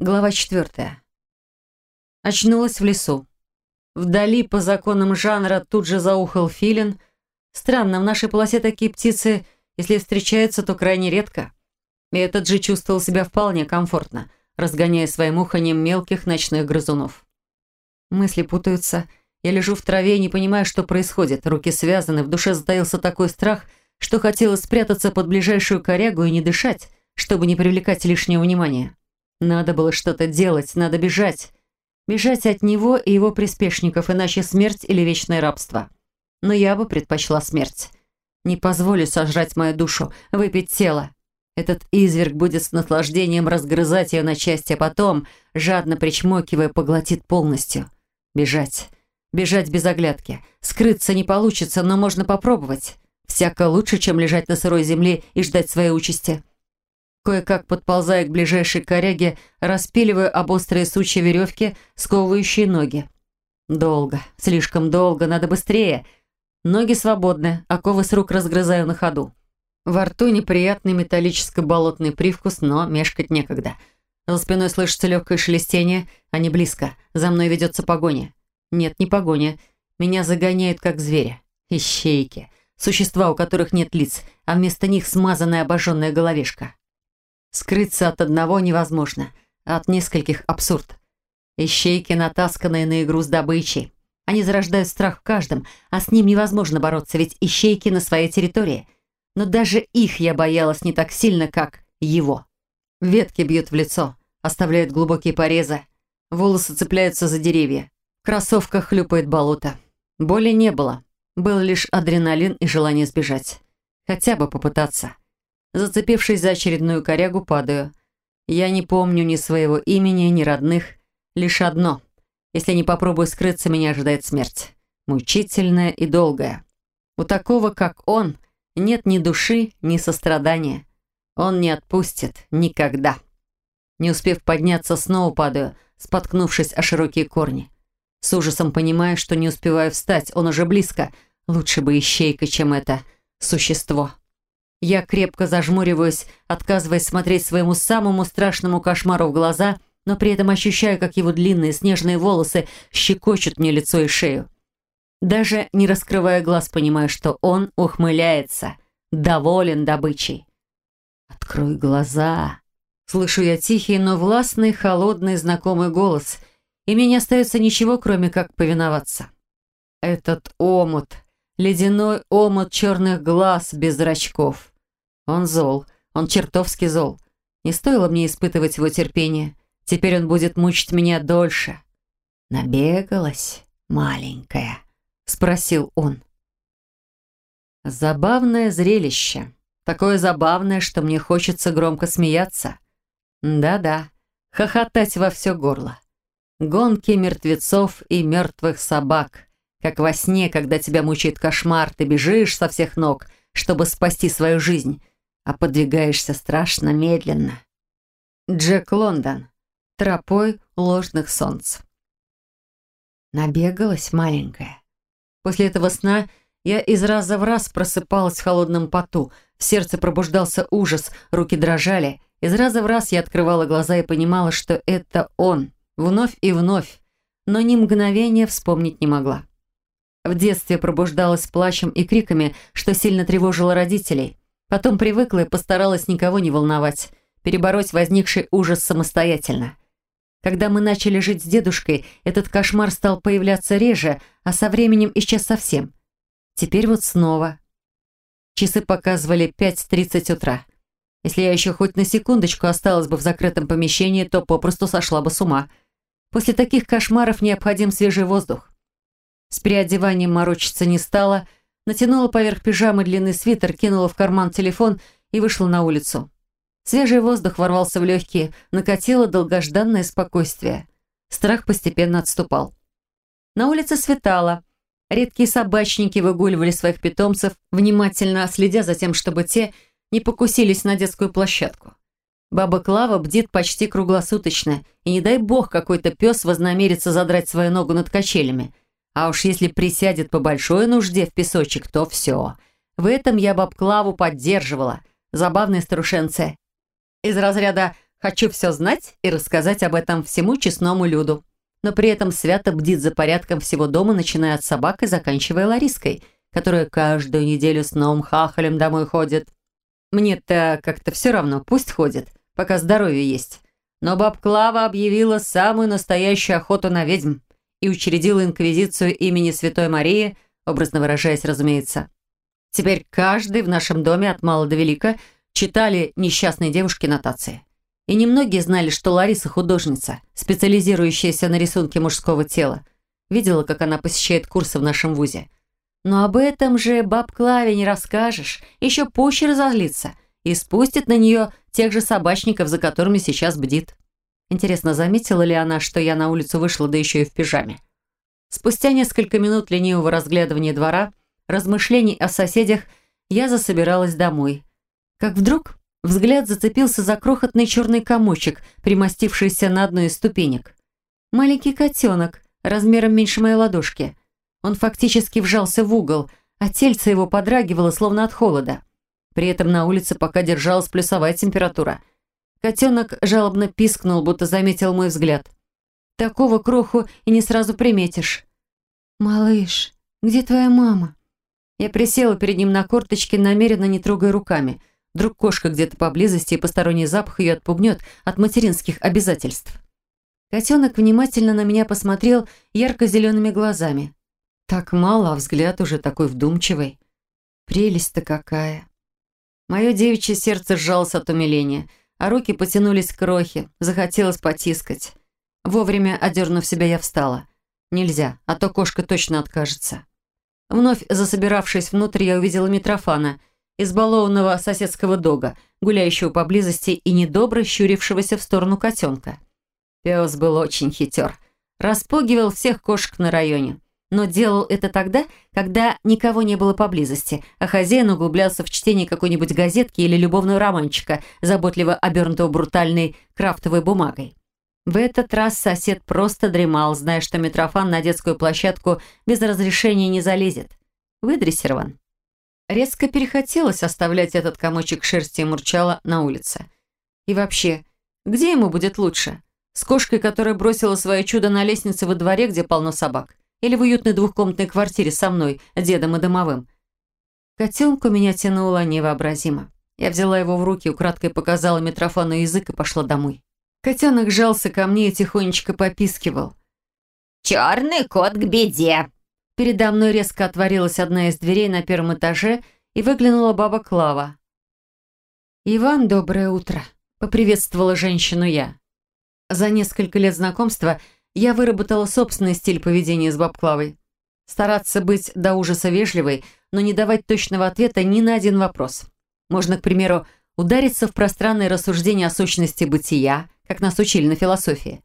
Глава четвертая. Очнулась в лесу. Вдали, по законам жанра, тут же заухал филин. Странно, в нашей полосе такие птицы, если встречаются, то крайне редко. И этот же чувствовал себя вполне комфортно, разгоняя своим уханьем мелких ночных грызунов. Мысли путаются. Я лежу в траве и не понимаю, что происходит. Руки связаны, в душе затаился такой страх, что хотелось спрятаться под ближайшую корягу и не дышать, чтобы не привлекать лишнего внимания. Надо было что-то делать, надо бежать. Бежать от него и его приспешников, иначе смерть или вечное рабство. Но я бы предпочла смерть. Не позволю сожрать мою душу, выпить тело. Этот изверг будет с наслаждением разгрызать ее на части, а потом, жадно причмокивая, поглотит полностью. Бежать. Бежать без оглядки. Скрыться не получится, но можно попробовать. Всяко лучше, чем лежать на сырой земле и ждать своей участи. Кое-как подползая к ближайшей коряге, распиливаю об острые сучья веревки, сковывающие ноги. Долго, слишком долго, надо быстрее. Ноги свободны, оковы с рук разгрызаю на ходу. Во рту неприятный металлическо-болотный привкус, но мешкать некогда. За спиной слышится легкое шелестение, а не близко. За мной ведется погоня. Нет, не погоня. Меня загоняют, как зверя. Ищейки. Существа, у которых нет лиц, а вместо них смазанная обожженная головешка. Скрыться от одного невозможно, от нескольких абсурд. Ищейки, натасканные на игру с добычей. Они зарождают страх в каждом, а с ним невозможно бороться, ведь ищейки на своей территории. Но даже их я боялась не так сильно, как его. Ветки бьют в лицо, оставляют глубокие порезы. Волосы цепляются за деревья. В кроссовках хлюпает болото. Боли не было. Был лишь адреналин и желание сбежать. Хотя бы попытаться. Зацепившись за очередную корягу, падаю. Я не помню ни своего имени, ни родных. Лишь одно. Если не попробую скрыться, меня ожидает смерть. Мучительная и долгая. У такого, как он, нет ни души, ни сострадания. Он не отпустит никогда. Не успев подняться, снова падаю, споткнувшись о широкие корни. С ужасом понимаю, что не успеваю встать, он уже близко. Лучше бы ищейка, чем это существо. Я крепко зажмуриваюсь, отказываясь смотреть своему самому страшному кошмару в глаза, но при этом ощущаю, как его длинные снежные волосы щекочут мне лицо и шею. Даже не раскрывая глаз, понимаю, что он ухмыляется, доволен добычей. «Открой глаза!» Слышу я тихий, но властный, холодный, знакомый голос, и мне не остается ничего, кроме как повиноваться. Этот омут, Ледяной омут черных глаз без зрачков. Он зол, он чертовски зол. Не стоило мне испытывать его терпение. Теперь он будет мучить меня дольше. «Набегалась, маленькая?» — спросил он. Забавное зрелище. Такое забавное, что мне хочется громко смеяться. Да-да, хохотать во все горло. Гонки мертвецов и мертвых собак — как во сне, когда тебя мучает кошмар, ты бежишь со всех ног, чтобы спасти свою жизнь, а подвигаешься страшно медленно. Джек Лондон. Тропой ложных солнц. Набегалась маленькая. После этого сна я из раза в раз просыпалась в холодном поту, в сердце пробуждался ужас, руки дрожали. Из раза в раз я открывала глаза и понимала, что это он, вновь и вновь, но ни мгновения вспомнить не могла. В детстве пробуждалась плачем и криками, что сильно тревожило родителей. Потом привыкла и постаралась никого не волновать, перебороть возникший ужас самостоятельно. Когда мы начали жить с дедушкой, этот кошмар стал появляться реже, а со временем исчез совсем. Теперь вот снова. Часы показывали 5.30 утра. Если я еще хоть на секундочку осталась бы в закрытом помещении, то попросту сошла бы с ума. После таких кошмаров необходим свежий воздух. С переодеванием морочиться не стала, натянула поверх пижамы длинный свитер, кинула в карман телефон и вышла на улицу. Свежий воздух ворвался в легкие, накатило долгожданное спокойствие. Страх постепенно отступал. На улице светало. Редкие собачники выгуливали своих питомцев, внимательно следя за тем, чтобы те не покусились на детскую площадку. Баба Клава бдит почти круглосуточно, и не дай бог какой-то пес вознамерится задрать свою ногу над качелями – а уж если присядет по большой нужде в песочек, то все. В этом я бабклаву поддерживала. Забавная старушенция. Из разряда Хочу все знать и рассказать об этом всему честному люду. Но при этом свято бдит за порядком всего дома, начиная от собак и заканчивая Лариской, которая каждую неделю с новым хахалем домой ходит. Мне-то как-то все равно, пусть ходит, пока здоровье есть. Но баб Клава объявила самую настоящую охоту на ведьм и учредила инквизицию имени Святой Марии, образно выражаясь, разумеется. Теперь каждый в нашем доме от мала до велика читали несчастные девушки нотации. И немногие знали, что Лариса художница, специализирующаяся на рисунке мужского тела. Видела, как она посещает курсы в нашем вузе. Но об этом же баб Клаве не расскажешь, еще пуще разозлится и спустит на нее тех же собачников, за которыми сейчас бдит. Интересно, заметила ли она, что я на улицу вышла, да еще и в пижаме? Спустя несколько минут ленивого разглядывания двора, размышлений о соседях, я засобиралась домой. Как вдруг Взгляд зацепился за крохотный черный комочек, примостившийся на одной из ступенек. Маленький котенок, размером меньше моей ладошки. Он фактически вжался в угол, а тельце его подрагивало, словно от холода. При этом на улице пока держалась плюсовая температура. Котенок жалобно пискнул, будто заметил мой взгляд. Такого кроху и не сразу приметишь. «Малыш, где твоя мама?» Я присела перед ним на корточки, намеренно не трогая руками – Вдруг кошка где-то поблизости, и посторонний запах ее отпугнет от материнских обязательств. Котенок внимательно на меня посмотрел ярко-зелеными глазами. Так мало, а взгляд уже такой вдумчивый. Прелесть-то какая. Мое девичье сердце сжалось от умиления, а руки потянулись к крохе, захотелось потискать. Вовремя, одернув себя, я встала. Нельзя, а то кошка точно откажется. Вновь засобиравшись внутрь, я увидела Митрофана — избалованного соседского дога, гуляющего поблизости и недобро щурившегося в сторону котенка. Пес был очень хитер. Распугивал всех кошек на районе. Но делал это тогда, когда никого не было поблизости, а хозяин углублялся в чтение какой-нибудь газетки или любовного романчика, заботливо обернутого брутальной крафтовой бумагой. В этот раз сосед просто дремал, зная, что Митрофан на детскую площадку без разрешения не залезет. Выдрессирован. Резко перехотелось оставлять этот комочек шерсти и мурчала на улице. И вообще, где ему будет лучше? С кошкой, которая бросила свое чудо на лестнице во дворе, где полно собак? Или в уютной двухкомнатной квартире со мной, дедом и домовым? Котенку меня тянуло невообразимо. Я взяла его в руки, украдкой показала Митрофану язык и пошла домой. Котенок жался ко мне и тихонечко попискивал. «Черный кот к беде!» Передо мной резко отворилась одна из дверей на первом этаже, и выглянула баба Клава. «Иван, доброе утро!» — поприветствовала женщину я. За несколько лет знакомства я выработала собственный стиль поведения с баб Клавой. Стараться быть до ужаса вежливой, но не давать точного ответа ни на один вопрос. Можно, к примеру, удариться в пространное рассуждение о сущности бытия, как нас учили на философии.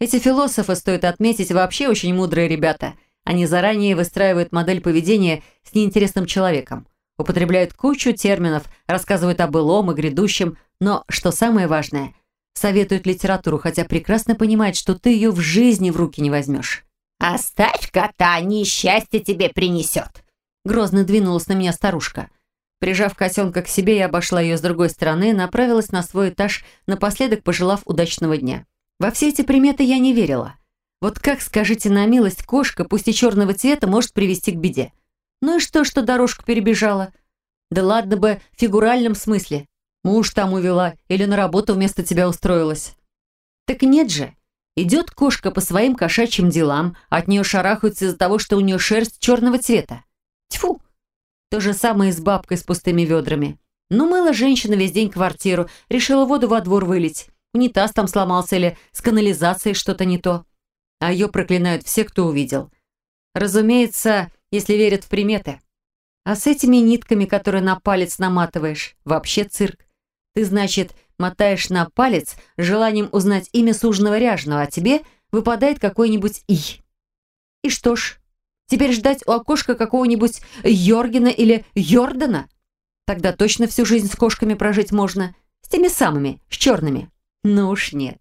Эти философы, стоит отметить, вообще очень мудрые ребята — они заранее выстраивают модель поведения с неинтересным человеком, употребляют кучу терминов, рассказывают о былом и грядущем, но, что самое важное, советуют литературу, хотя прекрасно понимают, что ты ее в жизни в руки не возьмешь. «Оставь кота, несчастье тебе принесет!» Грозно двинулась на меня старушка. Прижав котенка к себе, я обошла ее с другой стороны и направилась на свой этаж, напоследок пожелав удачного дня. Во все эти приметы я не верила. Вот как, скажите на милость, кошка, пусть и черного цвета, может привести к беде? Ну и что, что дорожку перебежала? Да ладно бы в фигуральном смысле. Муж там увела или на работу вместо тебя устроилась. Так нет же. Идет кошка по своим кошачьим делам, от нее шарахаются из-за того, что у нее шерсть черного цвета. Тьфу! То же самое и с бабкой с пустыми ведрами. Ну, мыла женщина весь день квартиру, решила воду во двор вылить. Унитаз там сломался или с канализацией что-то не то а ее проклинают все, кто увидел. Разумеется, если верят в приметы. А с этими нитками, которые на палец наматываешь, вообще цирк. Ты, значит, мотаешь на палец желанием узнать имя суженого ряженого, а тебе выпадает какой-нибудь «и». И что ж, теперь ждать у окошка какого-нибудь Йоргена или Йордана? Тогда точно всю жизнь с кошками прожить можно. С теми самыми, с черными. Ну уж нет.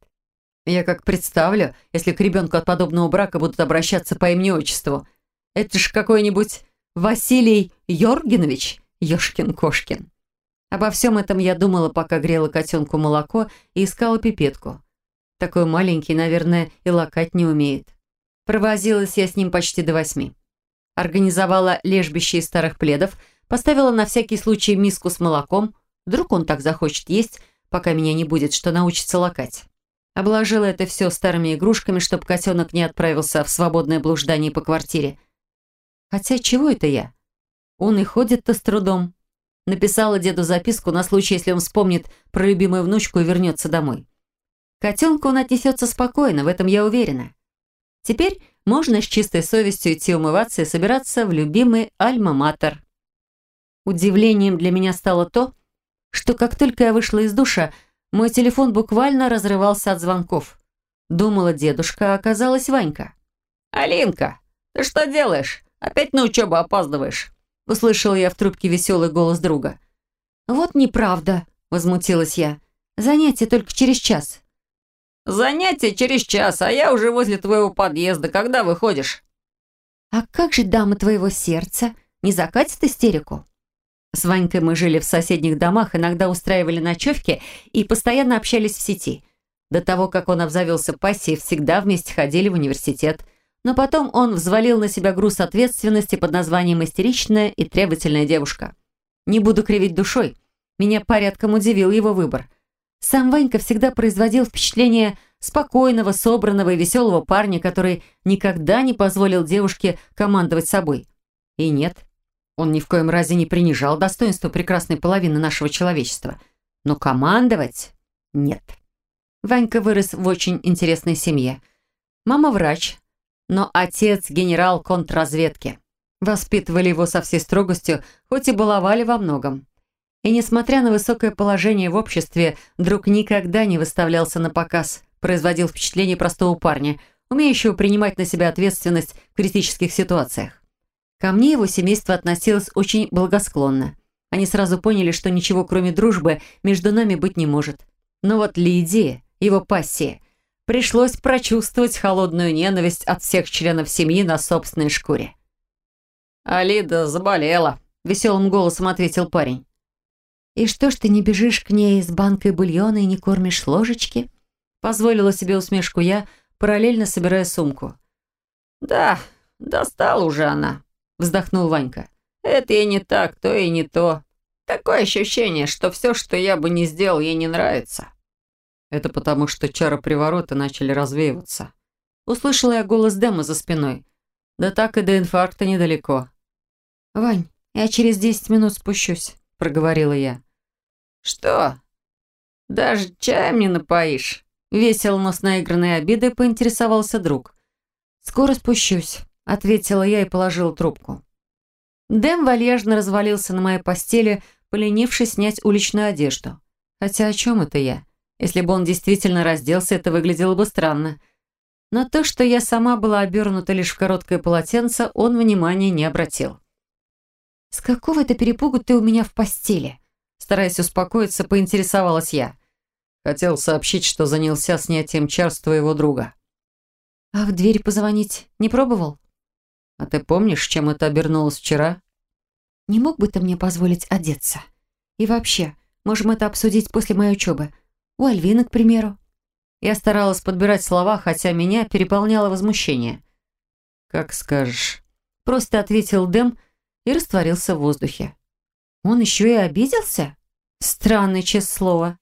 Я как представлю, если к ребенку от подобного брака будут обращаться по имени-отчеству. Это ж какой-нибудь Василий Йоргенович Ёшкин-Кошкин. Обо всем этом я думала, пока грела котенку молоко и искала пипетку. Такой маленький, наверное, и лакать не умеет. Провозилась я с ним почти до восьми. Организовала лежбище из старых пледов, поставила на всякий случай миску с молоком. Вдруг он так захочет есть, пока меня не будет, что научится лакать. Обложила это все старыми игрушками, чтобы котенок не отправился в свободное блуждание по квартире. Хотя чего это я? Он и ходит-то с трудом. Написала деду записку на случай, если он вспомнит про любимую внучку и вернется домой. Котенку он отнесется спокойно, в этом я уверена. Теперь можно с чистой совестью идти умываться и собираться в любимый альма-матер. Удивлением для меня стало то, что как только я вышла из душа, мой телефон буквально разрывался от звонков. Думала дедушка, а оказалась Ванька. «Алинка, ты что делаешь? Опять на учебу опаздываешь?» Услышала я в трубке веселый голос друга. «Вот неправда», — возмутилась я. «Занятие только через час». «Занятие через час, а я уже возле твоего подъезда. Когда выходишь?» «А как же дама твоего сердца? Не закатит истерику?» С Ванькой мы жили в соседних домах, иногда устраивали ночевки и постоянно общались в сети. До того, как он обзавелся пассией, всегда вместе ходили в университет. Но потом он взвалил на себя груз ответственности под названием «Истеричная и требовательная девушка». Не буду кривить душой. Меня порядком удивил его выбор. Сам Ванька всегда производил впечатление спокойного, собранного и веселого парня, который никогда не позволил девушке командовать собой. И нет, он ни в коем разе не принижал достоинство прекрасной половины нашего человечества. Но командовать – нет. Ванька вырос в очень интересной семье. Мама врач, но отец – генерал контрразведки. Воспитывали его со всей строгостью, хоть и баловали во многом. И несмотря на высокое положение в обществе, друг никогда не выставлялся на показ, производил впечатление простого парня, умеющего принимать на себя ответственность в критических ситуациях. Ко мне его семейство относилось очень благосклонно. Они сразу поняли, что ничего кроме дружбы между нами быть не может. Но вот Лидии, его пассии – пришлось прочувствовать холодную ненависть от всех членов семьи на собственной шкуре. «Алида заболела», — веселым голосом ответил парень. «И что ж ты не бежишь к ней с банкой бульона и не кормишь ложечки?» Позволила себе усмешку я, параллельно собирая сумку. «Да, достала уже она», — вздохнул Ванька. «Это и не так, то и не то. Такое ощущение, что все, что я бы не сделал, ей не нравится». Это потому, что чары приворота начали развеиваться. Услышала я голос Дэма за спиной. Да так и до инфаркта недалеко. «Вань, я через десять минут спущусь», — проговорила я. «Что? Даже чаем не напоишь?» Весело, но с наигранной обидой поинтересовался друг. «Скоро спущусь», — ответила я и положила трубку. Дэм вальяжно развалился на моей постели, поленившись снять уличную одежду. Хотя о чем это я? Если бы он действительно разделся, это выглядело бы странно. Но то, что я сама была обернута лишь в короткое полотенце, он внимания не обратил. «С какого это перепугу ты у меня в постели?» Стараясь успокоиться, поинтересовалась я. Хотел сообщить, что занялся снятием чар с твоего друга. «А в дверь позвонить не пробовал?» «А ты помнишь, чем это обернулось вчера?» «Не мог бы ты мне позволить одеться? И вообще, можем это обсудить после моей учебы. У Альвины, к примеру. Я старалась подбирать слова, хотя меня переполняло возмущение. «Как скажешь», — просто ответил Дэм и растворился в воздухе. «Он еще и обиделся?» Странное честное слово.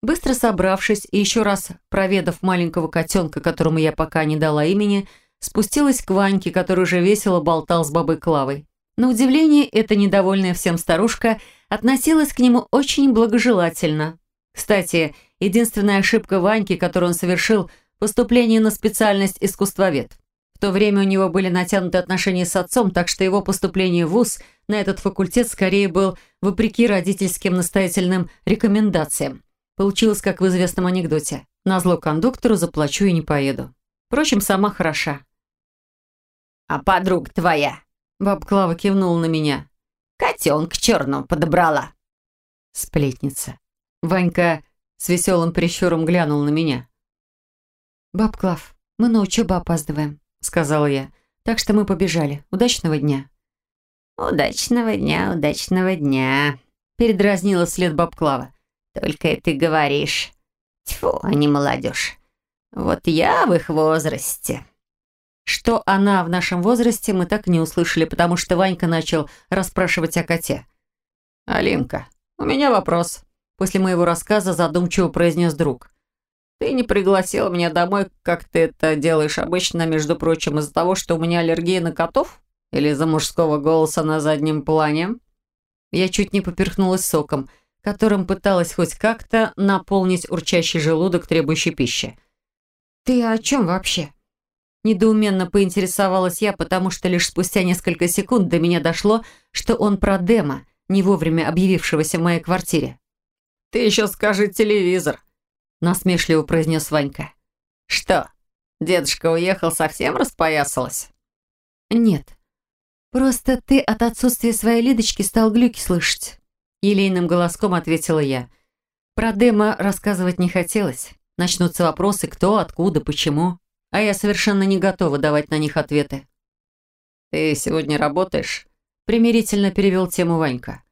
Быстро собравшись и еще раз проведав маленького котенка, которому я пока не дала имени, спустилась к Ваньке, который уже весело болтал с бабой Клавой. На удивление, эта недовольная всем старушка относилась к нему очень благожелательно. Кстати, единственная ошибка Ваньки, которую он совершил, поступление на специальность искусствовед. В то время у него были натянуты отношения с отцом, так что его поступление в ВУЗ на этот факультет скорее был вопреки родительским настоятельным рекомендациям. Получилось, как в известном анекдоте. Назло кондуктору заплачу и не поеду. Впрочем, сама хороша. «А подруга твоя?» Баб Клава кивнула на меня. «Котенка черного подобрала». Сплетница. Ванька с веселым прищуром глянул на меня. «Баб Клав, мы на учебу опаздываем», — сказала я. «Так что мы побежали. Удачного дня». «Удачного дня, удачного дня», передразнила вслед Бабклава. «Только это ты говоришь. Тьфу, они молодежь. Вот я в их возрасте». Что она в нашем возрасте, мы так и не услышали, потому что Ванька начал расспрашивать о коте. «Алинка, у меня вопрос», — после моего рассказа задумчиво произнес друг. «Ты не пригласила меня домой, как ты это делаешь обычно, между прочим, из-за того, что у меня аллергия на котов? Или из-за мужского голоса на заднем плане?» Я чуть не поперхнулась соком, которым пыталась хоть как-то наполнить урчащий желудок, требующий пищи. «Ты о чем вообще?» Недоуменно поинтересовалась я, потому что лишь спустя несколько секунд до меня дошло, что он про Дема, не вовремя объявившегося в моей квартире. «Ты еще скажи телевизор», – насмешливо произнес Ванька. «Что, дедушка уехал, совсем распоясалась?» «Нет. Просто ты от отсутствия своей Лидочки стал глюки слышать», – елейным голоском ответила я. Про Дема рассказывать не хотелось. Начнутся вопросы, кто, откуда, почему а я совершенно не готова давать на них ответы. «Ты сегодня работаешь?» Примирительно перевел тему Ванька.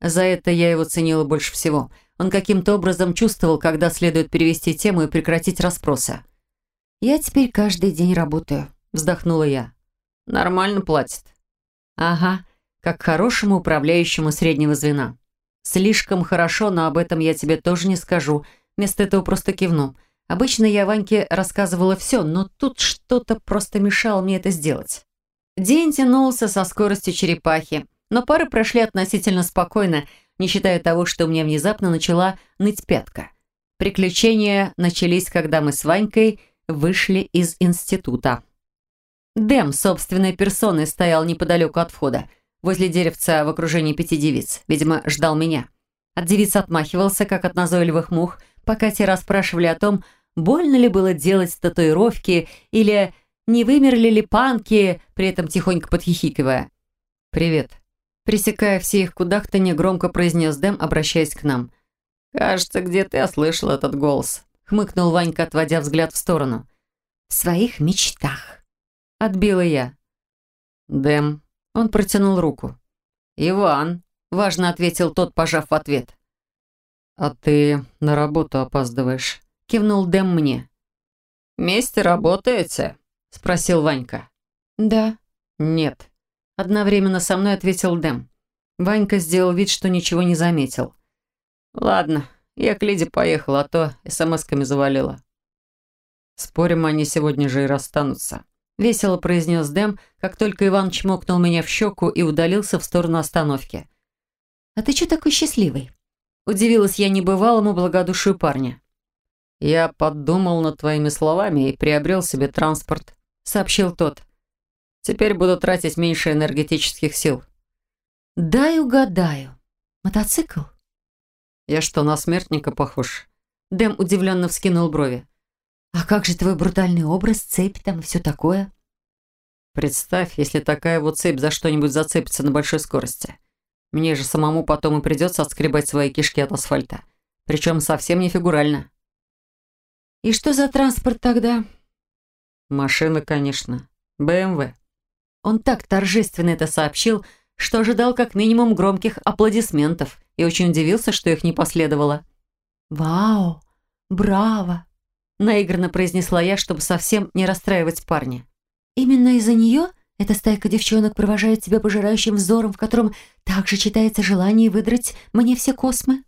За это я его ценила больше всего. Он каким-то образом чувствовал, когда следует перевести тему и прекратить расспросы. «Я теперь каждый день работаю», — вздохнула я. «Нормально платит?» «Ага, как хорошему управляющему среднего звена. Слишком хорошо, но об этом я тебе тоже не скажу. Вместо этого просто кивну. Обычно я Ваньке рассказывала все, но тут что-то просто мешало мне это сделать. День тянулся со скоростью черепахи, но пары прошли относительно спокойно, не считая того, что у меня внезапно начала ныть пятка. Приключения начались, когда мы с Ванькой вышли из института. Дэм собственной персоной стоял неподалеку от входа, возле деревца в окружении пяти девиц. Видимо, ждал меня. От девиц отмахивался, как от назойливых мух, пока те расспрашивали о том, больно ли было делать татуировки или не вымерли ли панки, при этом тихонько подхихикивая. «Привет». Пресекая все их кудахтанье, громко произнес Дэм, обращаясь к нам. «Кажется, где-то я слышал этот голос», — хмыкнул Ванька, отводя взгляд в сторону. «В своих мечтах», — отбила я. «Дэм». Он протянул руку. «Иван», — важно ответил тот, пожав в ответ. «А ты на работу опаздываешь», кивнул Дэм мне. «Вместе работаете?» – спросил Ванька. «Да». «Нет». Одновременно со мной ответил Дэм. Ванька сделал вид, что ничего не заметил. «Ладно, я к Лиде поехал, а то смс-ками завалила». «Спорим, они сегодня же и расстанутся», – весело произнес Дэм, как только Иван чмокнул меня в щеку и удалился в сторону остановки. «А ты что такой счастливый?» Удивилась я небывалому благодушию парня. «Я подумал над твоими словами и приобрел себе транспорт», — сообщил тот. «Теперь буду тратить меньше энергетических сил». «Дай угадаю. Мотоцикл?» «Я что, на смертника похож?» Дэм удивленно вскинул брови. «А как же твой брутальный образ, цепь там и все такое?» «Представь, если такая вот цепь за что-нибудь зацепится на большой скорости. Мне же самому потом и придется отскребать свои кишки от асфальта. Причем совсем не фигурально». «И что за транспорт тогда?» «Машина, конечно. БМВ». Он так торжественно это сообщил, что ожидал как минимум громких аплодисментов и очень удивился, что их не последовало. «Вау! Браво!» наигранно произнесла я, чтобы совсем не расстраивать парня. «Именно из-за нее эта стайка девчонок провожает тебя пожирающим взором, в котором также читается желание выдрать мне все космы?»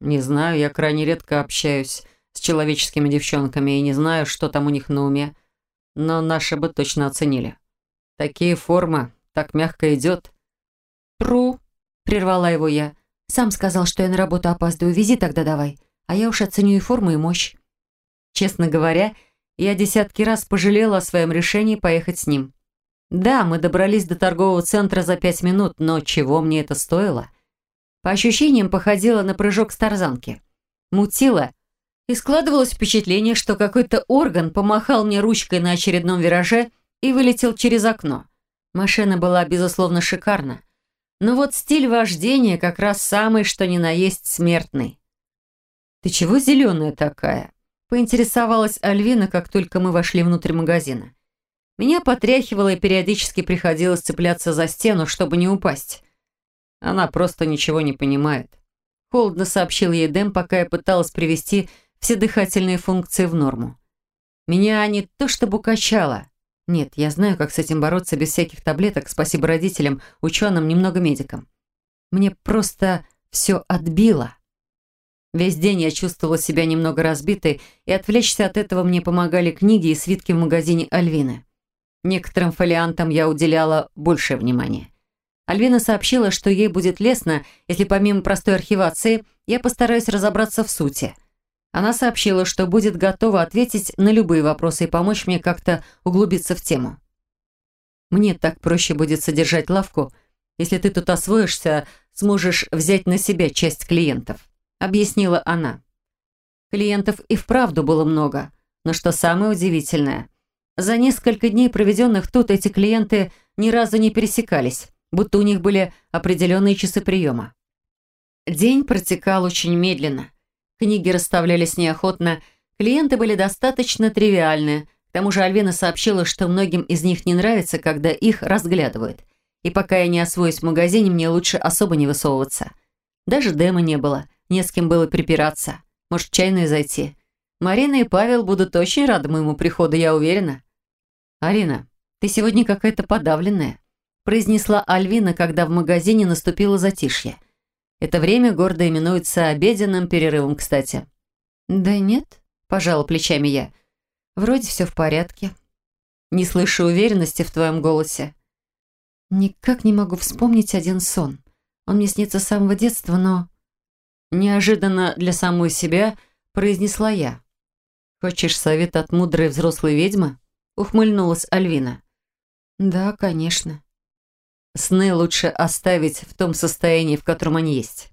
«Не знаю, я крайне редко общаюсь с человеческими девчонками и не знаю, что там у них на уме, но наши бы точно оценили. Такие формы, так мягко идет. «Тру», — прервала его я. «Сам сказал, что я на работу опаздываю. Вези тогда давай, а я уж оценю и форму, и мощь». Честно говоря, я десятки раз пожалела о своем решении поехать с ним. Да, мы добрались до торгового центра за пять минут, но чего мне это стоило? По ощущениям, походило на прыжок с тарзанки. Мутило и складывалось впечатление, что какой-то орган помахал мне ручкой на очередном вираже и вылетел через окно. Машина была, безусловно, шикарна. Но вот стиль вождения как раз самый, что ни на есть, смертный. «Ты чего зеленая такая?» – поинтересовалась Альвина, как только мы вошли внутрь магазина. Меня потряхивало и периодически приходилось цепляться за стену, чтобы не упасть. Она просто ничего не понимает. Холодно сообщил ей Дэм, пока я пыталась привести все дыхательные функции в норму. Меня не то чтобы качало. Нет, я знаю, как с этим бороться без всяких таблеток, спасибо родителям, ученым, немного медикам. Мне просто все отбило. Весь день я чувствовала себя немного разбитой, и отвлечься от этого мне помогали книги и свитки в магазине Альвины. Некоторым фолиантам я уделяла большее внимание. Альвина сообщила, что ей будет лестно, если помимо простой архивации я постараюсь разобраться в сути. Она сообщила, что будет готова ответить на любые вопросы и помочь мне как-то углубиться в тему. Мне так проще будет содержать лавку, если ты тут освоишься, сможешь взять на себя часть клиентов объяснила она. Клиентов и вправду было много, но что самое удивительное, за несколько дней, проведенных тут, эти клиенты ни разу не пересекались, будто у них были определенные часы приема. День протекал очень медленно. Книги расставлялись неохотно, клиенты были достаточно тривиальны. К тому же Альвина сообщила, что многим из них не нравится, когда их разглядывают. И пока я не освоюсь в магазине, мне лучше особо не высовываться. Даже демо не было – не с кем было припираться. Может, в чайную зайти. Марина и Павел будут очень рады моему приходу, я уверена. «Арина, ты сегодня какая-то подавленная», произнесла Альвина, когда в магазине наступило затишье. Это время гордо именуется обеденным перерывом, кстати. «Да нет», – пожала плечами я. «Вроде все в порядке». «Не слышу уверенности в твоем голосе». «Никак не могу вспомнить один сон. Он мне снится с самого детства, но...» Неожиданно для самой себя произнесла я. «Хочешь совет от мудрой взрослой ведьмы?» Ухмыльнулась Альвина. «Да, конечно». Сны лучше оставить в том состоянии, в котором они есть.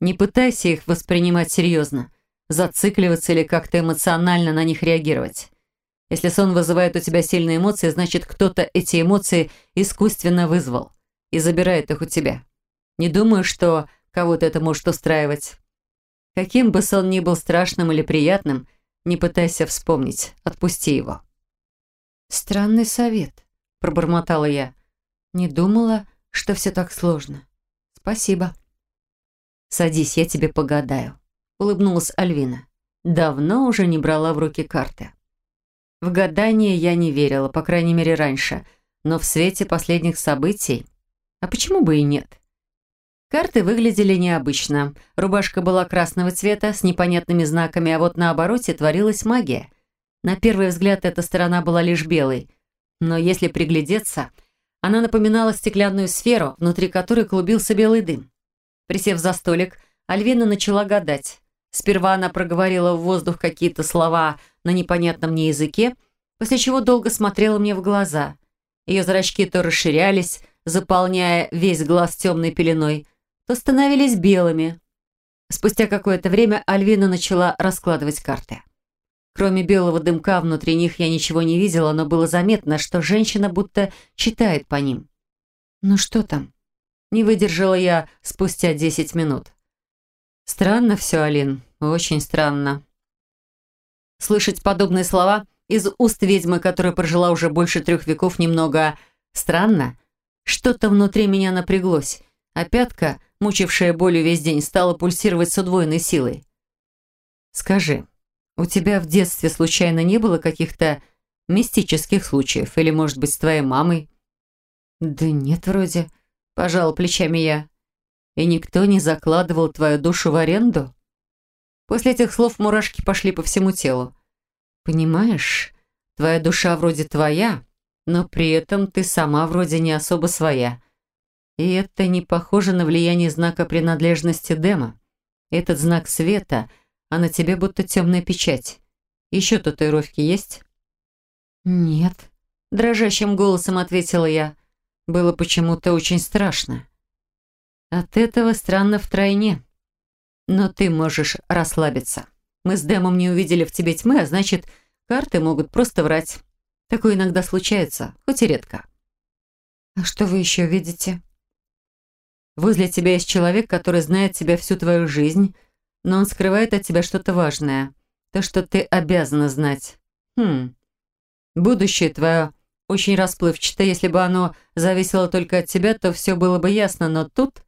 Не пытайся их воспринимать серьезно, зацикливаться или как-то эмоционально на них реагировать. Если сон вызывает у тебя сильные эмоции, значит, кто-то эти эмоции искусственно вызвал и забирает их у тебя. Не думаю, что кого-то это может устраивать. Каким бы сон ни был страшным или приятным, не пытайся вспомнить, отпусти его. «Странный совет», – пробормотала я. «Не думала, что все так сложно. Спасибо». «Садись, я тебе погадаю», – улыбнулась Альвина. Давно уже не брала в руки карты. В гадание я не верила, по крайней мере раньше, но в свете последних событий... А почему бы и нет? Карты выглядели необычно. Рубашка была красного цвета с непонятными знаками, а вот на обороте творилась магия. На первый взгляд эта сторона была лишь белой. Но если приглядеться, она напоминала стеклянную сферу, внутри которой клубился белый дым. Присев за столик, Альвина начала гадать. Сперва она проговорила в воздух какие-то слова на непонятном мне языке, после чего долго смотрела мне в глаза. Ее зрачки то расширялись, заполняя весь глаз темной пеленой, то становились белыми. Спустя какое-то время Альвина начала раскладывать карты. Кроме белого дымка внутри них я ничего не видела, но было заметно, что женщина будто читает по ним. «Ну что там?» Не выдержала я спустя десять минут. «Странно все, Алин, очень странно». Слышать подобные слова из уст ведьмы, которая прожила уже больше трех веков, немного странно. Что-то внутри меня напряглось, а пятка – мучившая болью весь день, стала пульсировать с удвоенной силой. «Скажи, у тебя в детстве случайно не было каких-то мистических случаев? Или, может быть, с твоей мамой?» «Да нет, вроде», – пожал плечами я. «И никто не закладывал твою душу в аренду?» После этих слов мурашки пошли по всему телу. «Понимаешь, твоя душа вроде твоя, но при этом ты сама вроде не особо своя. И это не похоже на влияние знака принадлежности Дема. Этот знак света, а на тебе будто темная печать. Еще татуировки есть? Нет. Дрожащим голосом ответила я. Было почему-то очень страшно. От этого странно втройне. Но ты можешь расслабиться. Мы с Дэмом не увидели в тебе тьмы, а значит, карты могут просто врать. Такое иногда случается, хоть и редко. А что вы еще видите? Возле тебя есть человек, который знает тебя всю твою жизнь, но он скрывает от тебя что-то важное. То, что ты обязана знать. Хм. Будущее твое очень расплывчато. Если бы оно зависело только от тебя, то все было бы ясно, но тут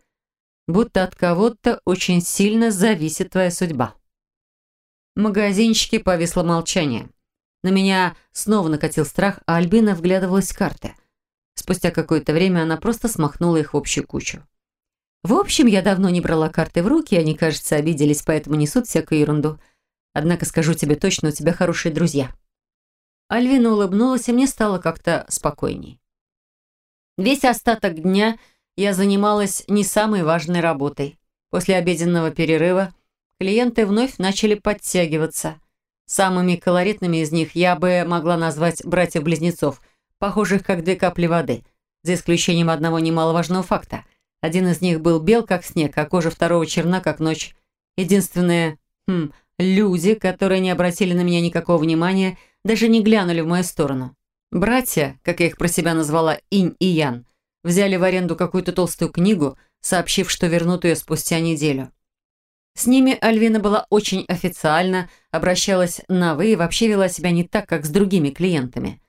будто от кого-то очень сильно зависит твоя судьба. В магазинчике повисло молчание. На меня снова накатил страх, а Альбина вглядывалась в карты. Спустя какое-то время она просто смахнула их в общую кучу. В общем, я давно не брала карты в руки, они, кажется, обиделись, поэтому несут всякую ерунду. Однако скажу тебе точно, у тебя хорошие друзья. Альвина улыбнулась, и мне стало как-то спокойней. Весь остаток дня я занималась не самой важной работой. После обеденного перерыва клиенты вновь начали подтягиваться. Самыми колоритными из них я бы могла назвать братьев-близнецов, похожих как две капли воды, за исключением одного немаловажного факта. Один из них был бел, как снег, а кожа второго черна, как ночь. Единственное, хм, люди, которые не обратили на меня никакого внимания, даже не глянули в мою сторону. Братья, как я их про себя назвала, Инь и Ян, взяли в аренду какую-то толстую книгу, сообщив, что вернут ее спустя неделю. С ними Альвина была очень официально, обращалась на «вы» и вообще вела себя не так, как с другими клиентами.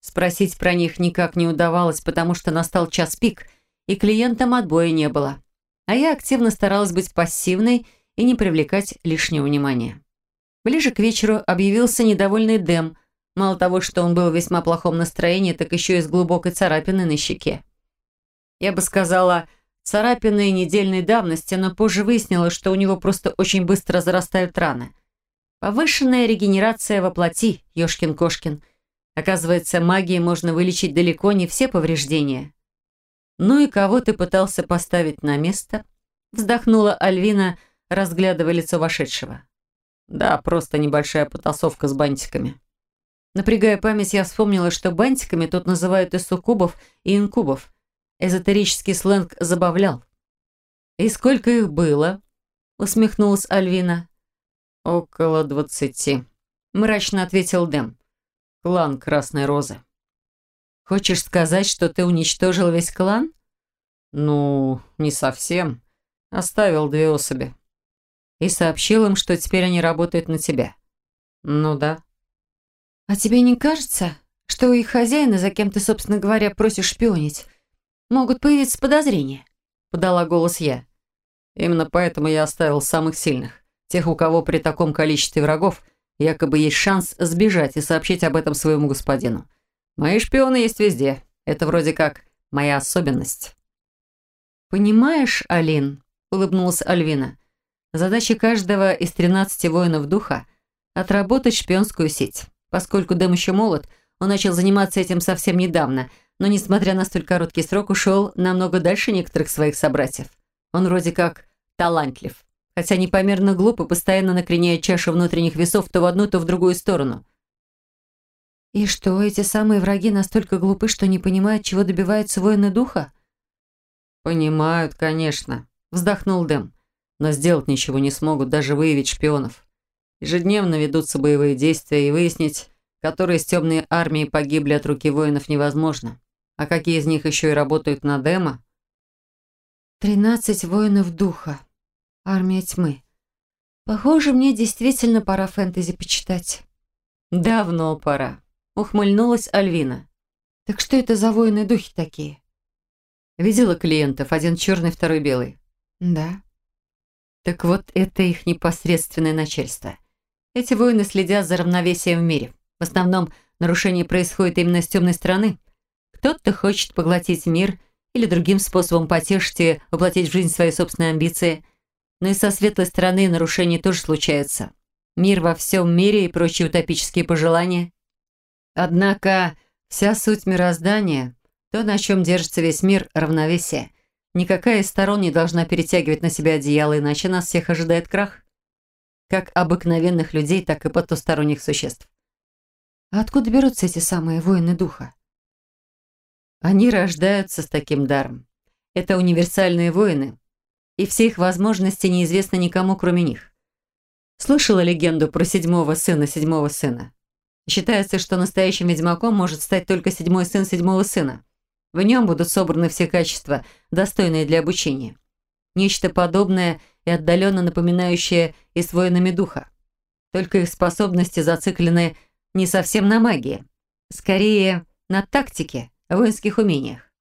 Спросить про них никак не удавалось, потому что настал час пик, и клиентам отбоя не было. А я активно старалась быть пассивной и не привлекать лишнего внимания. Ближе к вечеру объявился недовольный Дэм. Мало того, что он был в весьма плохом настроении, так еще и с глубокой царапиной на щеке. Я бы сказала, царапины недельной давности, но позже выяснилось, что у него просто очень быстро зарастают раны. Повышенная регенерация воплоти, Ёшкин-Кошкин. Оказывается, магией можно вылечить далеко не все повреждения. «Ну и кого ты пытался поставить на место?» Вздохнула Альвина, разглядывая лицо вошедшего. «Да, просто небольшая потасовка с бантиками». Напрягая память, я вспомнила, что бантиками тут называют и суккубов, и инкубов. Эзотерический сленг забавлял. «И сколько их было?» — усмехнулась Альвина. «Около двадцати», — мрачно ответил Дэм. «Клан Красной Розы». «Хочешь сказать, что ты уничтожил весь клан?» «Ну, не совсем. Оставил две особи». «И сообщил им, что теперь они работают на тебя?» «Ну да». «А тебе не кажется, что у их хозяина, за кем ты, собственно говоря, просишь шпионить, могут появиться подозрения?» Подала голос я. «Именно поэтому я оставил самых сильных. Тех, у кого при таком количестве врагов якобы есть шанс сбежать и сообщить об этом своему господину. Мои шпионы есть везде. Это вроде как моя особенность». «Понимаешь, Алин», — улыбнулась Альвина, «задача каждого из 13 воинов духа — отработать шпионскую сеть. Поскольку Дэм еще молод, он начал заниматься этим совсем недавно, но, несмотря на столь короткий срок, ушел намного дальше некоторых своих собратьев. Он вроде как талантлив, хотя непомерно глуп и постоянно накреняет чашу внутренних весов то в одну, то в другую сторону. «И что, эти самые враги настолько глупы, что не понимают, чего добиваются воины духа?» «Понимают, конечно», — вздохнул Дэм. «Но сделать ничего не смогут, даже выявить шпионов. Ежедневно ведутся боевые действия, и выяснить, которые из темной армии погибли от руки воинов, невозможно. А какие из них еще и работают на Дэма?» «Тринадцать воинов духа. Армия тьмы. Похоже, мне действительно пора фэнтези почитать». «Давно пора», — ухмыльнулась Альвина. «Так что это за воины духи такие?» Видела клиентов, один черный, второй белый. Да. Так вот, это их непосредственное начальство. Эти воины следят за равновесием в мире. В основном нарушение происходит именно с темной стороны. Кто-то хочет поглотить мир или другим способом потешить и воплотить в жизнь свои собственные амбиции. Но и со светлой стороны нарушения тоже случаются. Мир во всем мире и прочие утопические пожелания. Однако вся суть мироздания то, на чем держится весь мир, равновесие. Никакая из сторон не должна перетягивать на себя одеяло, иначе нас всех ожидает крах. Как обыкновенных людей, так и потусторонних существ. А откуда берутся эти самые воины духа? Они рождаются с таким даром. Это универсальные воины, и все их возможности неизвестны никому, кроме них. Слышала легенду про седьмого сына седьмого сына? Считается, что настоящим ведьмаком может стать только седьмой сын седьмого сына. В нем будут собраны все качества, достойные для обучения. Нечто подобное и отдаленно напоминающее и с воинами духа. Только их способности зациклены не совсем на магии, скорее на тактике, воинских умениях.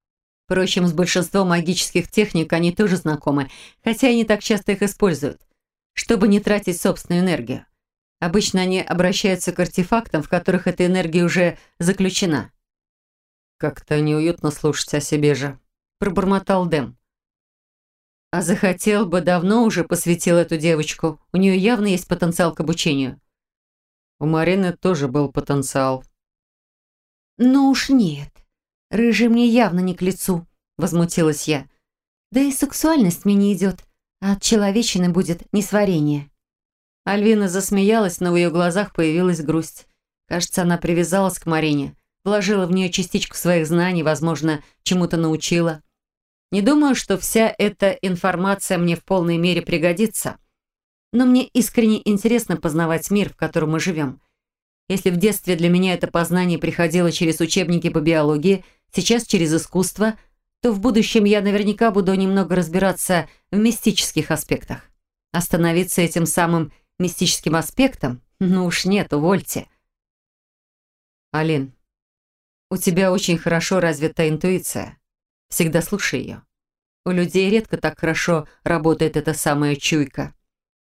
Впрочем, с большинством магических техник они тоже знакомы, хотя и не так часто их используют, чтобы не тратить собственную энергию. Обычно они обращаются к артефактам, в которых эта энергия уже заключена. «Как-то неуютно слушать о себе же», – пробормотал Дэм. «А захотел бы, давно уже посвятил эту девочку. У нее явно есть потенциал к обучению». У Марины тоже был потенциал. «Ну уж нет. Рыжий мне явно не к лицу», – возмутилась я. «Да и сексуальность мне не идет, а от человечины будет несварение». Альвина засмеялась, но в ее глазах появилась грусть. Кажется, она привязалась к Марине, вложила в нее частичку своих знаний, возможно, чему-то научила. Не думаю, что вся эта информация мне в полной мере пригодится. Но мне искренне интересно познавать мир, в котором мы живем. Если в детстве для меня это познание приходило через учебники по биологии, сейчас через искусство, то в будущем я наверняка буду немного разбираться в мистических аспектах. Остановиться этим самым мистическим аспектом? Ну уж нет, увольте. Алин, у тебя очень хорошо развита интуиция. Всегда слушай ее. У людей редко так хорошо работает эта самая чуйка.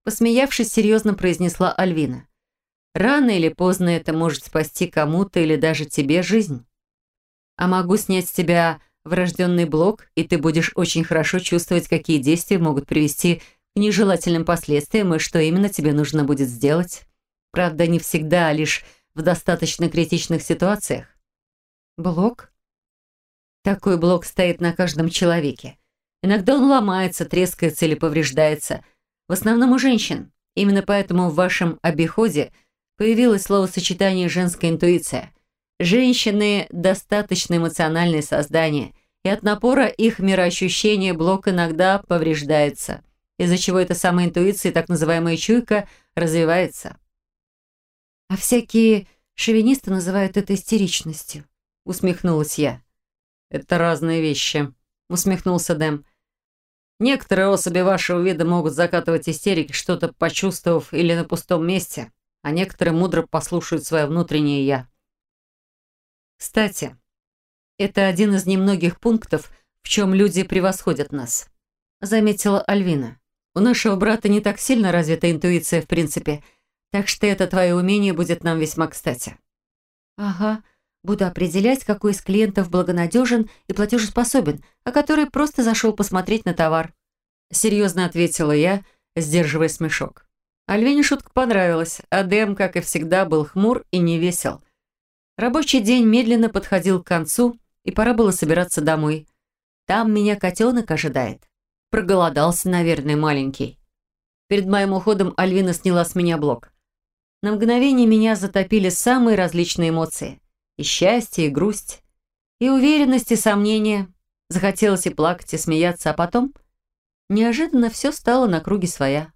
Посмеявшись, серьезно произнесла Альвина. Рано или поздно это может спасти кому-то или даже тебе жизнь. А могу снять с тебя врожденный блок, и ты будешь очень хорошо чувствовать, какие действия могут привести нежелательным последствиям и что именно тебе нужно будет сделать. Правда, не всегда, а лишь в достаточно критичных ситуациях. Блок? Такой блок стоит на каждом человеке. Иногда он ломается, трескается или повреждается. В основном у женщин. Именно поэтому в вашем обиходе появилось словосочетание «женская интуиция». Женщины – достаточно эмоциональные создания, и от напора их мироощущения блок иногда повреждается – из-за чего эта самая интуиция, так называемая чуйка, развивается. «А всякие шовинисты называют это истеричностью», — усмехнулась я. «Это разные вещи», — усмехнулся Дэм. «Некоторые особи вашего вида могут закатывать истерики, что-то почувствовав или на пустом месте, а некоторые мудро послушают свое внутреннее «я». Кстати, это один из немногих пунктов, в чем люди превосходят нас», — заметила Альвина. У нашего брата не так сильно развита интуиция, в принципе, так что это твое умение будет нам весьма кстати». «Ага, буду определять, какой из клиентов благонадежен и платежеспособен, а который просто зашел посмотреть на товар». Серьезно ответила я, сдерживая смешок. Альвине шутка понравилась, а Дэм, как и всегда, был хмур и не весел. Рабочий день медленно подходил к концу, и пора было собираться домой. Там меня котенок ожидает. Проголодался, наверное, маленький. Перед моим уходом Альвина сняла с меня блок. На мгновение меня затопили самые различные эмоции. И счастье, и грусть, и уверенность, и сомнения. Захотелось и плакать, и смеяться, а потом... Неожиданно все стало на круги своя.